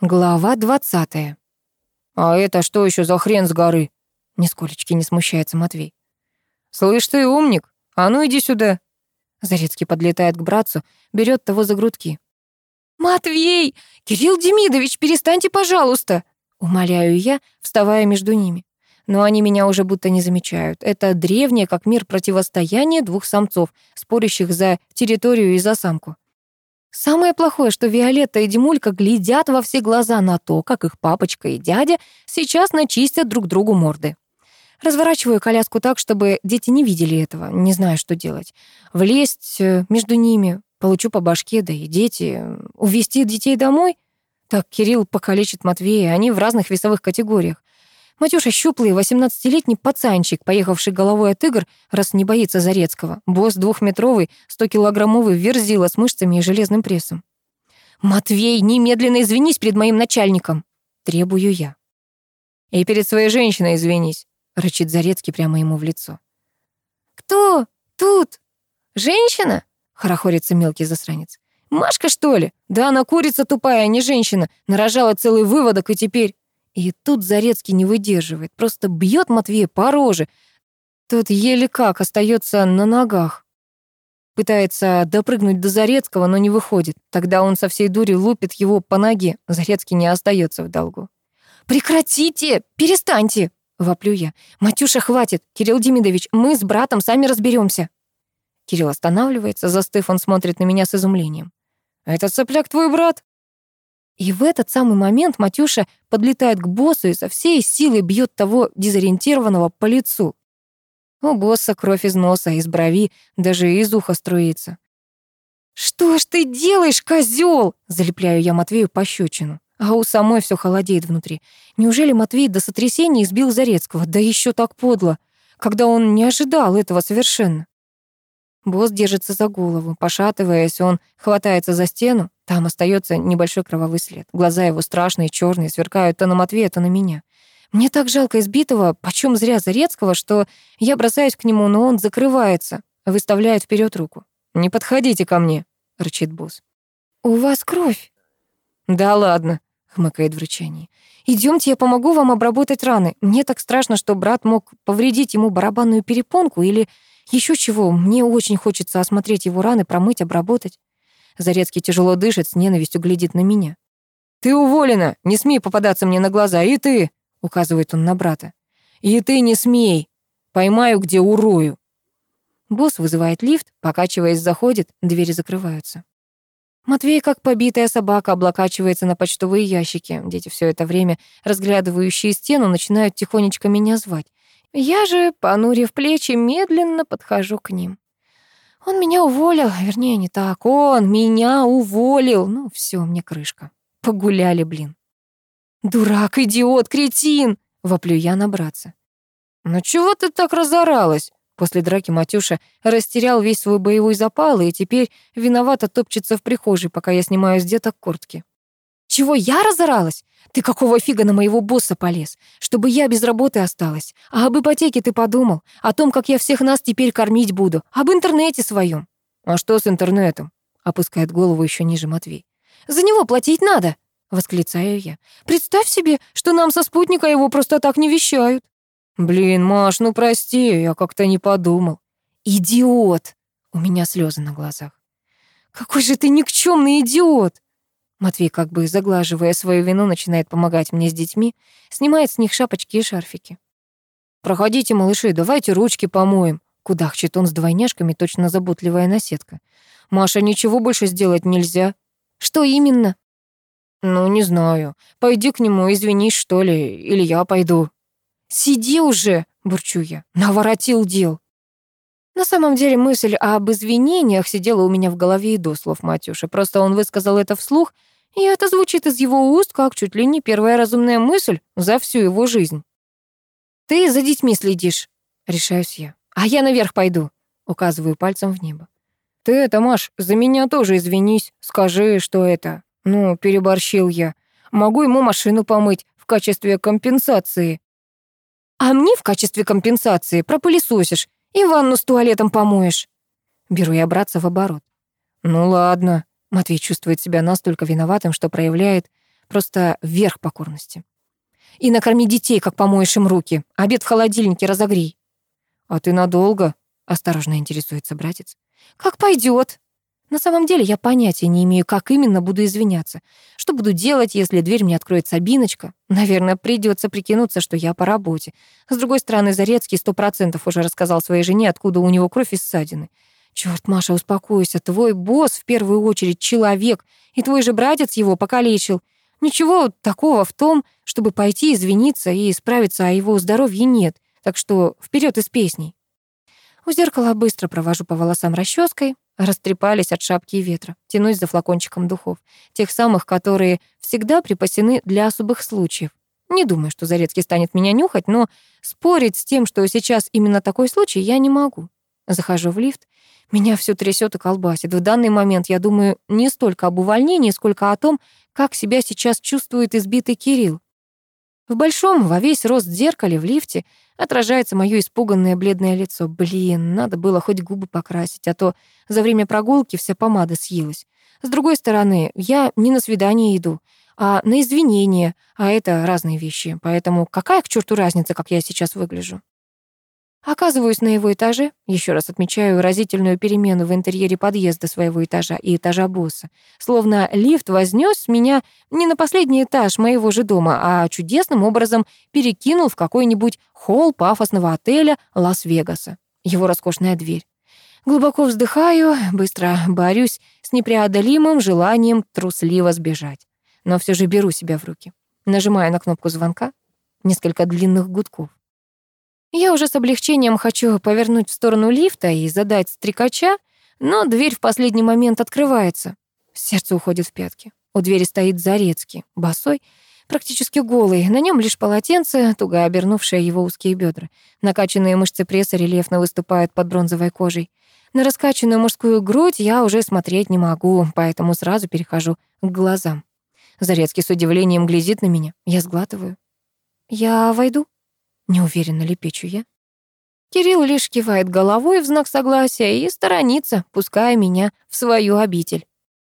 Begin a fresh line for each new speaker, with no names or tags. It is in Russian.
Глава двадцатая.
«А это что еще за хрен с горы?»
Нисколечки не смущается Матвей.
«Слышь ты, умник, а ну иди сюда!»
Зарецкий подлетает к братцу, берет того за грудки.
«Матвей! Кирилл Демидович, перестаньте, пожалуйста!»
Умоляю я, вставая между ними. Но они меня уже будто не замечают. Это древнее, как мир, противостояние двух самцов, спорящих за территорию и за самку. Самое плохое, что Виолетта и Димулька глядят во все глаза на то, как их папочка и дядя сейчас начистят друг другу морды. Разворачиваю коляску так, чтобы дети не видели этого, не знаю, что делать. Влезть э, между ними, получу по башке, да и дети. Увести детей домой? Так Кирилл покалечит Матвея, они в разных весовых категориях. Матюша щуплый, 18-летний пацанчик, поехавший головой от игр, раз не боится Зарецкого. Босс двухметровый, 100-килограммовый верзила с мышцами и железным прессом. «Матвей, немедленно извинись перед моим начальником!» Требую я.
«И перед своей женщиной извинись», — рычит Зарецкий прямо ему в лицо.
«Кто? Тут? Женщина?»
— хорохорится мелкий засранец.
«Машка, что ли? Да она курица тупая, а не женщина. Нарожала целый выводок и теперь...»
И тут Зарецкий не выдерживает, просто бьет Матвея по роже. Тот еле как остается на ногах. Пытается допрыгнуть до Зарецкого, но не выходит. Тогда он со всей дури лупит его по ноге. Зарецкий не остается в долгу.
«Прекратите! Перестаньте!» — воплю я. «Матюша, хватит! Кирилл Демидович, мы с братом сами разберемся.
Кирилл останавливается, застыв, он смотрит на меня с изумлением.
«Этот сопляк твой брат?»
И в этот самый момент Матюша подлетает к боссу и со всей силы бьет того дезориентированного по лицу. У босса кровь из носа, из брови, даже из уха струится.
«Что ж ты делаешь, козел?
Залепляю я Матвею пощечину. А у самой все холодеет внутри. Неужели Матвей до сотрясения избил Зарецкого? Да еще так подло, когда он не ожидал этого совершенно. Босс держится за голову. Пошатываясь, он хватается за стену. Там остается небольшой кровавый след. Глаза его страшные, черные, сверкают то на Матвея, то на меня. Мне так жалко избитого, почем зря Зарецкого, что я бросаюсь к нему, но он закрывается, выставляет вперед руку.
«Не подходите ко мне», — рычит босс.
«У вас кровь».
«Да ладно», — хмыкает в рычании. «Идемте, я помогу вам обработать раны. Мне так страшно, что брат мог повредить ему барабанную перепонку или еще чего, мне очень хочется осмотреть его раны, промыть, обработать. Зарецкий тяжело дышит, с ненавистью глядит на меня.
«Ты уволена! Не смей попадаться мне на глаза! И ты!» — указывает он на брата. «И ты не смей! Поймаю, где урою!»
Босс вызывает лифт, покачиваясь, заходит, двери закрываются. Матвей, как побитая собака, облокачивается на почтовые ящики. Дети все это время, разглядывающие стену, начинают тихонечко меня звать. Я же, понурив плечи, медленно подхожу к ним. Он меня уволил, вернее, не так. Он меня уволил. Ну, все, мне крышка. Погуляли, блин.
«Дурак, идиот, кретин!» — воплю я на братца.
«Ну чего ты так разоралась?» После драки Матюша растерял весь свой боевой запал и теперь виновато топчется в прихожей, пока я снимаю с деток куртки.
Чего я разоралась? Ты какого фига на моего босса полез? Чтобы я без работы осталась. А об ипотеке ты подумал? О том, как я всех нас теперь кормить буду? Об интернете своем?
А что с интернетом? Опускает голову еще ниже Матвей.
За него платить надо, восклицаю я. Представь себе, что нам со спутника его просто так не вещают.
Блин, Маш, ну прости, я как-то не подумал.
Идиот! У меня слезы на глазах. Какой же ты никчемный идиот!
Матвей, как бы заглаживая свою вину, начинает помогать мне с детьми, снимает с них шапочки и шарфики.
«Проходите, малыши, давайте ручки помоем», — кудахчет он с двойняшками, точно заботливая наседка. «Маша, ничего больше сделать нельзя».
«Что именно?»
«Ну, не знаю. Пойди к нему, извинись, что ли, или я пойду».
«Сиди уже», — бурчу я, — «наворотил дел».
На самом деле мысль об извинениях сидела у меня в голове и до слов Матюши. Просто он высказал это вслух, и это звучит из его уст как чуть ли не первая разумная мысль за всю его жизнь. «Ты за детьми следишь», — решаюсь я. «А я наверх пойду», — указываю пальцем в небо.
«Ты это, Маш, за меня тоже извинись. Скажи, что это. Ну, переборщил я. Могу ему машину помыть в качестве компенсации».
«А мне в качестве компенсации пропылесосишь и ванну с туалетом помоешь».
Беру я браться в оборот.
«Ну ладно»,
Матвей чувствует себя настолько виноватым, что проявляет Просто верх покорности. И накорми детей, как помоешь им руки. Обед в холодильнике разогрей. А ты надолго? Осторожно интересуется братец. Как пойдет. На самом деле я понятия не имею, как именно буду извиняться. Что буду делать, если дверь мне откроет Сабиночка? Наверное, придется прикинуться, что я по работе. С другой стороны, Зарецкий сто процентов уже рассказал своей жене, откуда у него кровь из ссадины. Черт, Маша, успокойся. Твой босс в первую очередь человек, и твой же братец его покалечил. Ничего такого в том, чтобы пойти извиниться и справиться о его здоровье нет. Так что вперед из песней. У зеркала быстро провожу по волосам расческой, растрепались от шапки и ветра. Тянусь за флакончиком духов, тех самых, которые всегда припасены для особых случаев. Не думаю, что Зарецкий станет меня нюхать, но спорить с тем, что сейчас именно такой случай, я не могу. Захожу в лифт. Меня все трясет и колбасит. В данный момент я думаю не столько об увольнении, сколько о том, как себя сейчас чувствует избитый Кирилл. В большом, во весь рост зеркале в лифте отражается моё испуганное бледное лицо. Блин, надо было хоть губы покрасить, а то за время прогулки вся помада съелась. С другой стороны, я не на свидание иду, а на извинения, а это разные вещи. Поэтому какая к черту разница, как я сейчас выгляжу? Оказываюсь на его этаже, еще раз отмечаю выразительную перемену в интерьере подъезда своего этажа и этажа босса. Словно лифт вознес меня не на последний этаж моего же дома, а чудесным образом перекинул в какой-нибудь холл пафосного отеля Лас-Вегаса. Его роскошная дверь. Глубоко вздыхаю, быстро борюсь с непреодолимым желанием трусливо сбежать. Но все же беру себя в руки. Нажимаю на кнопку звонка. Несколько длинных гудков. Я уже с облегчением хочу повернуть в сторону лифта и задать стрекача, но дверь в последний момент открывается. Сердце уходит в пятки. У двери стоит Зарецкий, босой, практически голый. На нем лишь полотенце, туго обернувшее его узкие бедра. Накачанные мышцы пресса рельефно выступают под бронзовой кожей. На раскачанную мужскую грудь я уже смотреть не могу, поэтому сразу перехожу к глазам. Зарецкий с удивлением глядит на меня. Я сглатываю. «Я войду?» Неуверенно лепечу я. Кирилл лишь кивает головой в знак согласия и сторонится, пуская меня в свою обитель.